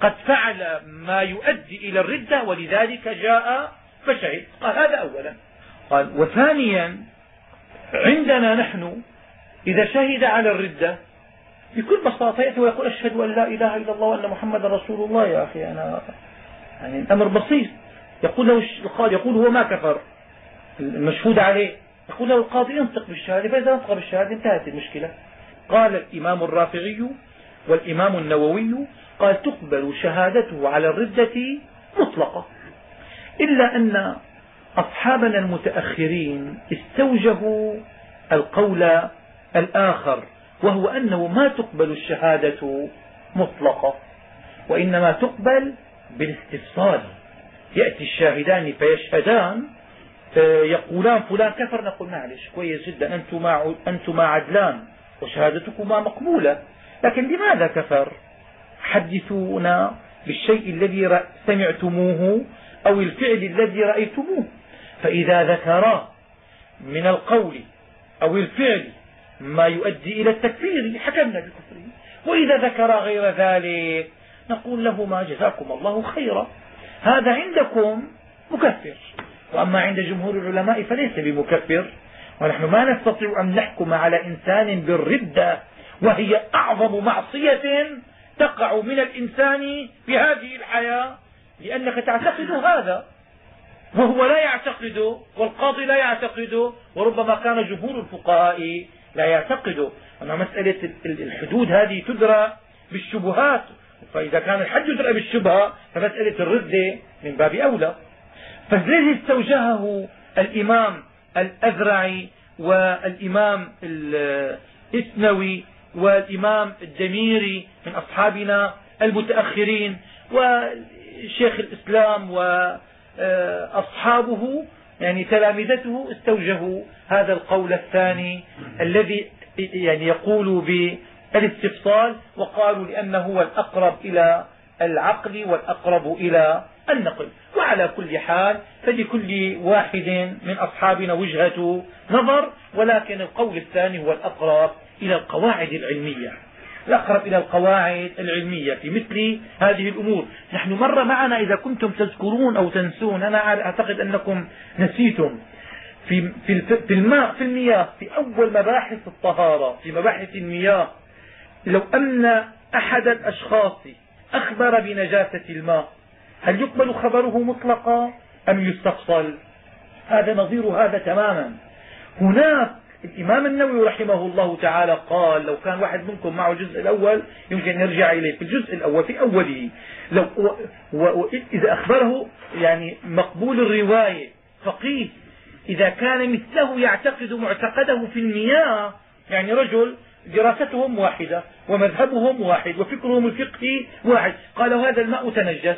قد فعل ما يؤدي إلى الردة ولذلك جاء فشهد. قال هذا أولا. قال وثانيا عندنا نحن إذا شهد على الردة بكل بساطة يأتي ويقول أشهد أن لا إله إلا الله وأن محمدا رسول الله يا أخي أنا يعني الأمر بسيط. يقول له القاضي يقول هو ما كفر. المشهود عليه. يقول له القاضي ينطق بالشهادة فإذا نطق بالشهادة انتهت المشكلة. قال الإمام الرافعي والإمام النووي قال تقبل شهادته على الردة مطلقة. إلا أن أصحابنا المتأخرين استوجبوا القول الآخر. وهو أنه ما تقبل الشهادة مطلقة وإنما تقبل بالاستفصال يأتي الشاهدان فيشهدان يقولان فلان كفر نقول معلش كويس جدا أنتما, أنتما عدلان وشهادتكما مقبولة. لكن لماذا كفر؟ حدثونا بالشيء الذي سمعتموه أو الفعل الذي رأيتموه. فإذا ذكرا من القول أو الفعل ما يؤدي إلى التكفير حكمنا بكفره وإذا ذكر غير ذلك نقول لهما جزاكم الله خيرا. هذا عندكم مكفر. وأما عند جمهور العلماء فليس بمكفر. ونحن ما نستطيع أن نحكم على إنسان بالردة وهي أعظم معصية تقع من الإنسان في هذه الحياة. لأنك تعتقد هذا وهو لا يعتقد والقاضي لا يعتقد وربما كان جمهور الفقهاء لا يعتقد أن مسألة الحدود هذه تدرى بالشبهات. فإذا كان الحد يدرى بالشبهة فمسألة الردة من باب أولى. فالذي استوجهه الإمام الأذرعي والإمام الإثنوي والإمام الدميري من أصحابنا المتأخرين وشيخ الإسلام وأصحابه يعني تلامذته استوجهوا هذا القول الثاني الذي يعني يقول بالاستفصال وقالوا لأنه هو الأقرب إلى العقل والأقرب إلى النقل. وعلى كل حال فلكل واحد من أصحابنا وجهة نظر ولكن القول الثاني هو الأقرب إلى القواعد العلمية. الأقرب إلى القواعد العلمية في مثل هذه الأمور. نحن مر معنا إذا كنتم تذكرون أو تنسون أنا أعتقد أنكم نسيتم. في, في, في الماء في المياه في أول مباحث الطهارة في مباحث المياه لو أن أحد الأشخاص أخبر بنجاسة الماء هل يقبل خبره مطلقا أم يستفصل هذا نظير هذا تماما. هناك الإمام النووي رحمه الله تعالى قال لو كان واحد منكم معه الجزء الأول يمكن نرجع إليه في الجزء الأول في أوله. لو إذا أخبره يعني مقبول الرواية فقيه إذا كان مثله يعتقد معتقده في المياه يعني رجل دراستهم واحدة ومذهبهم واحد وفكرهم الفقهي واحد. قالوا هذا الماء تنجس.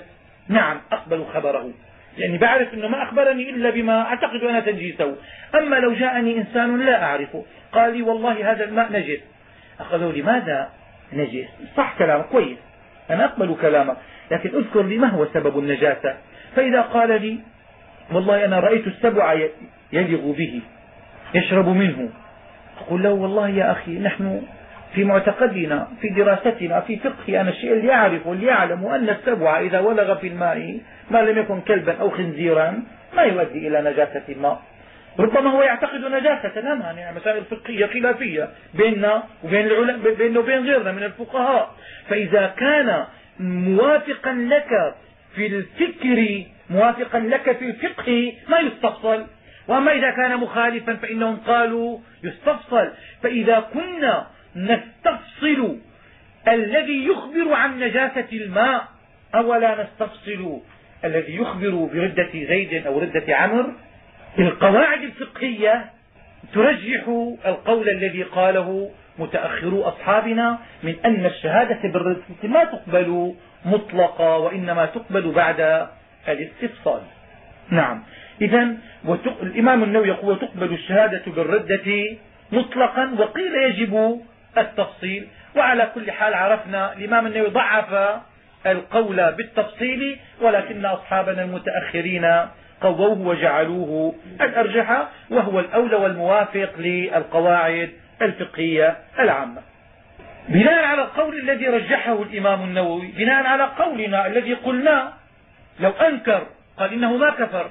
نعم أقبل خبره. يعني بعرف أنه ما أخبرني إلا بما أعتقد أنا تنجيسه. أما لو جاءني إنسان لا أعرفه قال لي والله هذا الماء نجس. أخذوا لماذا نجس؟ صح كلامك كويس. أنا أقبل كلامك لكن أذكر لي ما هو سبب النجاسة. فإذا قال لي والله أنا رأيت السبع يلغ به يشرب منه. أقول له والله يا أخي نحن في معتقدنا في دراستنا في فقهنا الشيء اللي يعرف يعلم أن السبع إذا ولغ في الماء ما لم يكن كلبا أو خنزيرا ما يؤدي إلى نجاسة الماء. ربما هو يعتقد نجاسة لا مانع مسائل فقهية خلافية بيننا وبين العلماء بيننا وبين غيرنا من الفقهاء. فإذا كان موافقا لك في الفكر موافقا لك في الفقه ما يستفصل. وأما إذا كان مخالفا فإنهم قالوا يستفصل. فإذا كنا نستفصل الذي يخبر عن نجاسة الماء أولا نستفصل الذي يخبر بردة زيد أو ردة عمرو. القواعد الفقهية ترجح القول الذي قاله متأخرو أصحابنا من أن الشهادة بالردة ما تقبل مطلقة وإنما تقبل بعد الاستفصال. نعم. إذا الإمام النووي يقول وتقبل الشهادة بالردة مطلقا وقيل يجب التفصيل. وعلى كل حال عرفنا الإمام النووي ضعف القول بالتفصيل ولكن أصحابنا المتأخرين قووه وجعلوه الأرجح وهو الأولى والموافق للقواعد الفقهية العامة. بناء على القول الذي رجحه الإمام النووي بناء على قولنا الذي قلناه لو أنكر قال إنه ما كفر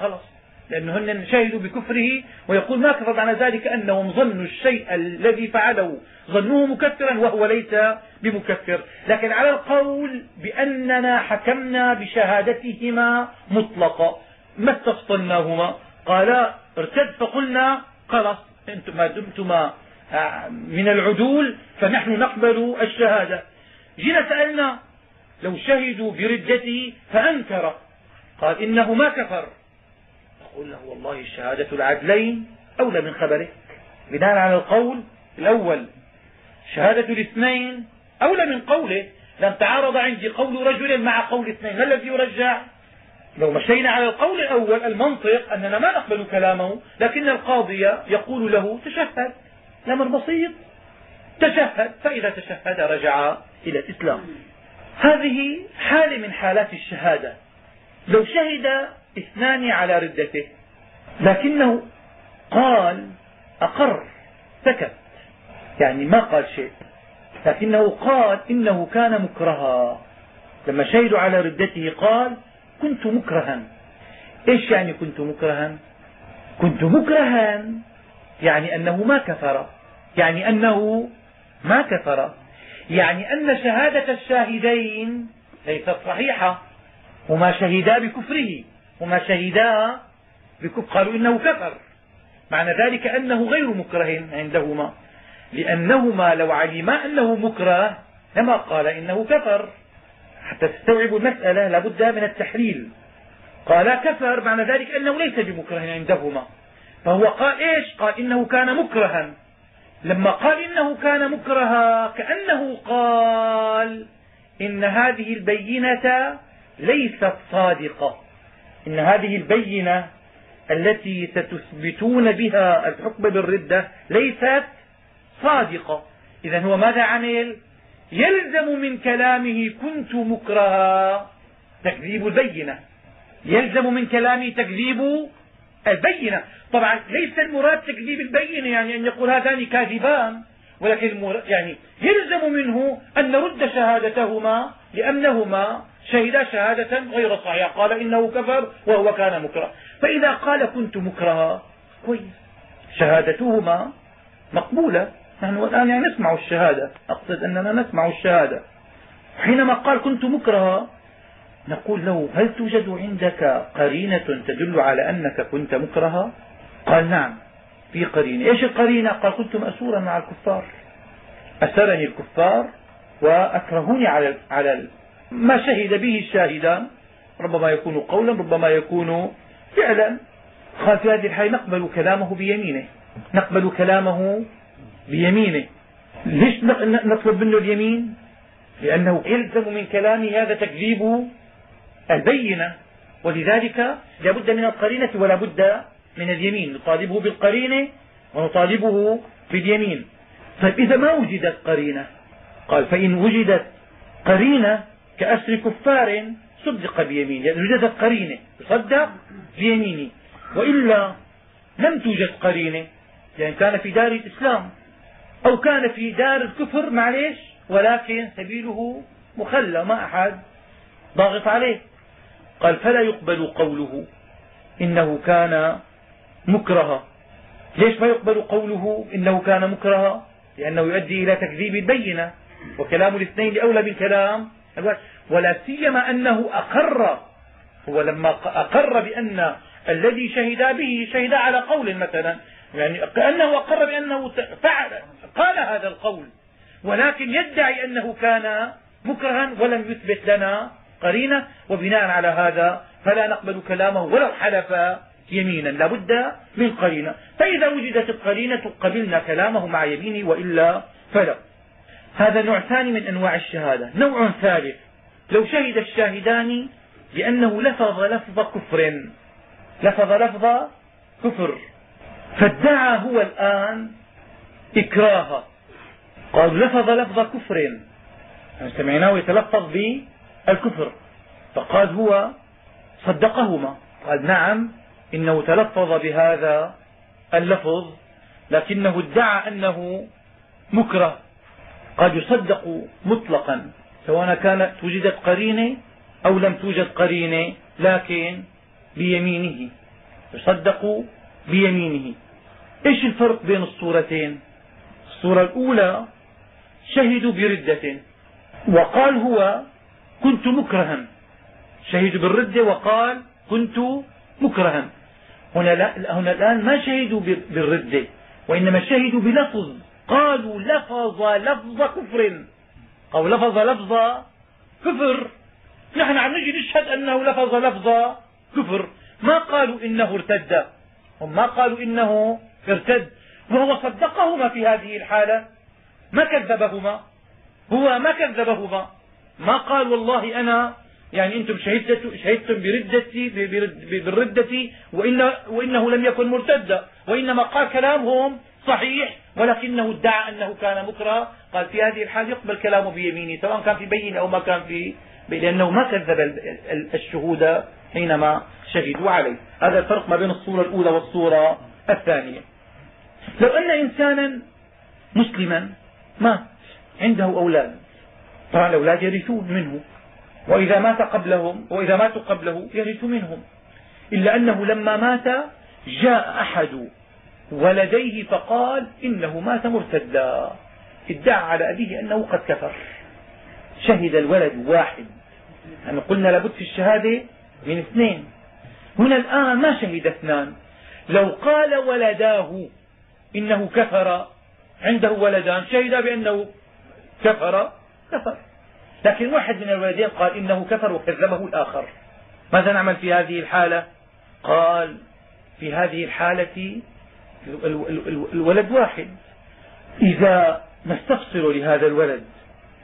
خلاص. لأنه هن شهدوا بكفره ويقول ما كفر معنى ذلك أنهم ظنوا الشيء الذي فعله ظنوه مكفرا وهو ليس بمكفر. لكن على القول بأننا حكمنا بشهادتهما مطلقة ما استفصلناهما قالا ارتد فقلنا خلاص أنتم ما دمتما آه، من العدول فنحن نقبل الشهادة. جينا سألنا لو شهدوا بردته فأنكر. قال إنه ما كفر. نقول له والله شهادة العدلين أولى من خبره. بناء على القول الأول شهادة الاثنين أولى من قوله. لم تعارض عندي قول رجل مع قول اثنين. ما الذي يرجع؟ لو مشينا على القول الأول المنطق أننا ما نقبل كلامه لكن القاضي يقول له تشهد. الأمر بسيط. تشهد. فإذا تشهد رجع إلى الإسلام. هذه حالة من حالات الشهادة. لو شهد اثنان على ردته. لكنه قال أقر سكت. يعني ما قال شيء. لكنه قال إنه كان مكرها. لما شهدوا على ردته قال كنت مكرها. إيش يعني كنت مكرها؟ كنت مكرها يعني أنه ما كفر. يعني أنه ما كفر. يعني أن شهادة الشاهدين ليست صحيحة. هما شهدا بكفره. هما شهدا بكفر قالوا إنه كفر. معنى ذلك أنه غير مكره عندهما. لأنهما لو علما أنه مكره لما قال إنه كفر. حتى تستوعبوا المسألة لابد من التحليل. قال كفر معنى ذلك أنه ليس بمكره عندهما. فهو قال إيش؟ قال إنه كان مكرها. لما قال إنه كان مكرها كأنه قال إن هذه البينة ليست صادقة. إن هذه البينة التي ستثبتون بها الحكم بالردة ليست صادقة. إذا هو ماذا عمل؟ يلزم من كلامه كنت مكرها. تكذيب البينة. يلزم من كلامه تكذيب البينة. طبعا ليس المراد تكذيب البينة يعني أن يقول هذان كاذبان ولكن يعني يلزم منه أن نرد شهادتهما لأنهما شهدا شهادة غير صحيحة. قال إنه كفر وهو كان مكره. فإذا قال كنت مكرها كويس. شهادتهما مقبولة. نحن الآن يعني نسمع الشهادة. أقصد أننا نسمع الشهادة. حينما قال كنت مكرها نقول له هل توجد عندك قرينة تدل على أنك كنت مكرها قال نعم. في قرينة. إيش القرينة؟ قال كنت مأسورا مع الكفار. أسرني الكفار وأكرهوني على على ما شهد به الشاهدان ربما يكون قولا ربما يكون فعلا. قال في هذه الحالة نقبل كلامه بيمينه. نقبل كلامه بيمينه. ليش نطلب منه اليمين؟ لأنه يلزم من كلامه هذا تكذيب البينة. ولذلك لا بد من القرينة ولا بد من اليمين. نطالبه بالقرينة ونطالبه باليمين. طيب إذا ما وجدت قرينة؟ قال فإن وجدت قرينة كأسر كفار صدق بيمين لأن وجدت قرينة. يصدق بيمينه وإلا لم توجد قرينة. لأن كان في دار الإسلام. أو كان في دار الكفر معليش. ولكن سبيله مخلى ما أحد ضاغط عليه. قال فلا يقبل قوله. إنه كان مكرها ليش ما يقبل قوله إنه كان مكرها لأنه يؤدي إلى تكذيب البينة. وكلام الاثنين أولى من كلام ولا سيما أنه أقر هو لما أقر بأن الذي شهد به شهد على قول مثلا يعني كأنه أقر بأنه فعل قال هذا القول ولكن يدعي أنه كان مكرها ولم يثبت لنا قرينة وبناء على هذا فلا نقبل كلامه ولو حلف يمينا لا بد من قرينة. فإذا وجدت القرينة قبلنا كلامه مع يمينه وإلا فلا. هذا نوع ثاني من أنواع الشهادة نوع ثالث لو شهد الشاهدان بأنه لفظ لفظ كفر لفظ لفظ كفر. فادعى هو الآن إكراها قال لفظ لفظ كفر. سمعناه يتلفظ بالكفر. فقال هو صدقهما. قال نعم إنه تلفظ بهذا اللفظ لكنه ادعى أنه مكره. قد يصدق مطلقا سواء كانت وجدت قرينة أو لم توجد قرينة لكن بيمينه يصدق بيمينه. إيش الفرق بين الصورتين؟ الصورة الأولى شهدوا بردة وقال هو كنت مكرها. شهدوا بالردة وقال كنت مكرها. هنا, هنا الآن ما شهدوا بالردة وإنما شهدوا بلفظ. قالوا لفظ لفظ كفر. أو لفظ لفظ كفر. نحن عم نجي نشهد أنه لفظ لفظ كفر. ما قالوا إنه ارتد. هم ما قالوا إنه ارتد. وهو صدقهما في هذه الحالة. ما كذبهما. هو ما كذبهما. ما قال والله أنا يعني أنتم شهدتم بردتي بالردة وإن وإنه لم يكن مرتدا. وإنما قال كلامهم صحيح ولكنه ادعى أنه كان مكره. قال في هذه الحال يقبل كلامه بيمينه سواء كان في بينه أو ما كان في لأنه ما كذب الشهود حينما شهدوا عليه. هذا الفرق ما بين الصورة الأولى والصورة الثانية. لو أن إنسانا مسلما مات عنده أولاد. طبعا الأولاد يرثون منه وإذا مات قبلهم وإذا ماتوا قبله يرث منهم. إلا أنه لما مات جاء أحد ولديه فقال إنه مات مرتدا. ادعى على أبيه أنه قد كفر. شهد الولد واحد. يعني قلنا لابد في الشهادة من اثنين. هنا الآن ما شهد اثنان. لو قال ولداه إنه كفر عنده ولدان شهد بأنه كفر كفر. لكن واحد من الولدين قال إنه كفر وكذبه الآخر. ماذا نعمل في هذه الحالة؟ قال في هذه الحالة الولد واحد. إذا نستفصل لهذا الولد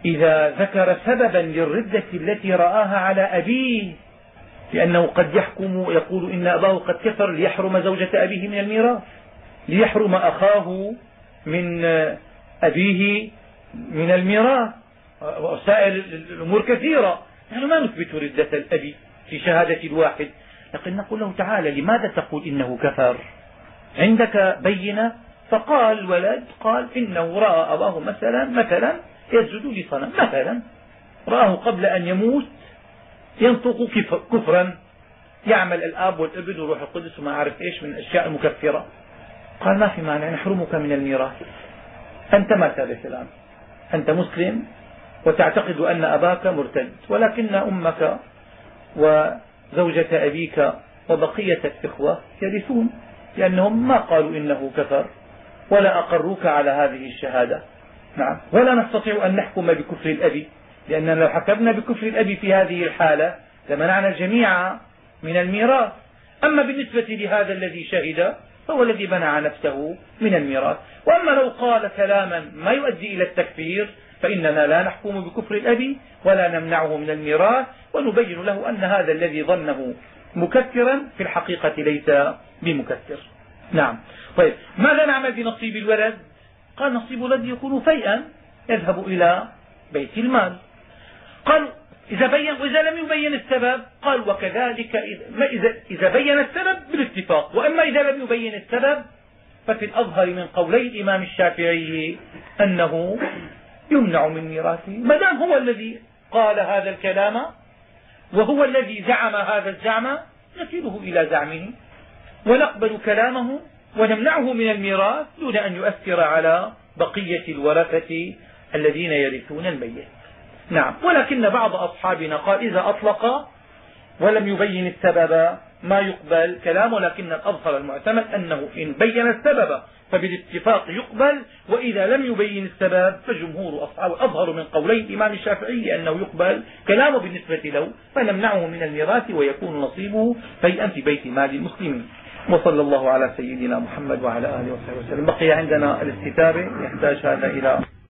إذا ذكر سببا للردة التي رآها على أبيه لأنه قد يحكم يقول إن أباه قد كفر ليحرم زوجة أبيه من الميراث ليحرم أخاه من أبيه من الميراث وسائر الأمور كثيرة. نحن ما نثبت ردة الأب في شهادة الواحد. لكن نقول له تعالى لماذا تقول إنه كفر؟ عندك بينة؟ فقال الولد قال إنه رأى أباه مثلا مثلا يسجد لصنم مثلا. رآه قبل أن يموت ينطق كفرا. يعمل الآب والابن وروح القدس وما أعرف إيش من الأشياء المكفرة قال ما في مانع نحرمك من الميراث. أنت ما ترث الآن أنت مسلم وتعتقد أن أباك مرتد. ولكن أمك وزوجة أبيك وبقية الإخوة يرثون. لأنهم ما قالوا إنه كفر ولا أقروك على هذه الشهادة. نعم. ولا نستطيع أن نحكم بكفر الأب لأننا لو حكمنا بكفر الأب في هذه الحالة لمنعنا الجميع من الميراث. أما بالنسبة لهذا الذي شهد فهو الذي منع نفسه من الميراث. وأما لو قال كلاما ما يؤدي إلى التكفير فإننا لا نحكم بكفر الأب ولا نمنعه من الميراث. ونبين له أن هذا الذي ظنه مكفرا في الحقيقة ليس بمكفر نعم. طيب ماذا نعمل بنصيب الولد؟ قال نصيب الولد يكون فيئا يذهب إلى بيت المال. قال إذا بين وإذا لم يبين السبب قال وكذلك إذا, إذا بين السبب بالاتفاق. وأما إذا لم يبين السبب ففي الأظهر من قولي الإمام الشافعي أنه يمنع من ميراثه. ما دام هو الذي قال هذا الكلام وهو الذي زعم هذا الزعم نكله إلى زعمه. ونقبل كلامه ونمنعه من الميراث دون أن يؤثر على بقية الورثة الذين يرثون الميت. نعم. ولكن بعض أصحابنا قال إذا أطلق ولم يبين السبب ما يقبل كلامه لكن الأظهر المعتمد أنه إن بين السبب فبالاتفاق يقبل وإذا لم يبين السبب فجمهور أصحاب أظهر من قولي الإمام الشافعي أنه يقبل كلامه بالنسبة له فنمنعه من الميراث ويكون نصيبه فيئا في بيت مال المسلمين. وصلى الله على سيدنا محمد وعلى آله وصحبه وسلم. بقي عندنا الاستتابة يحتاج هذا إلى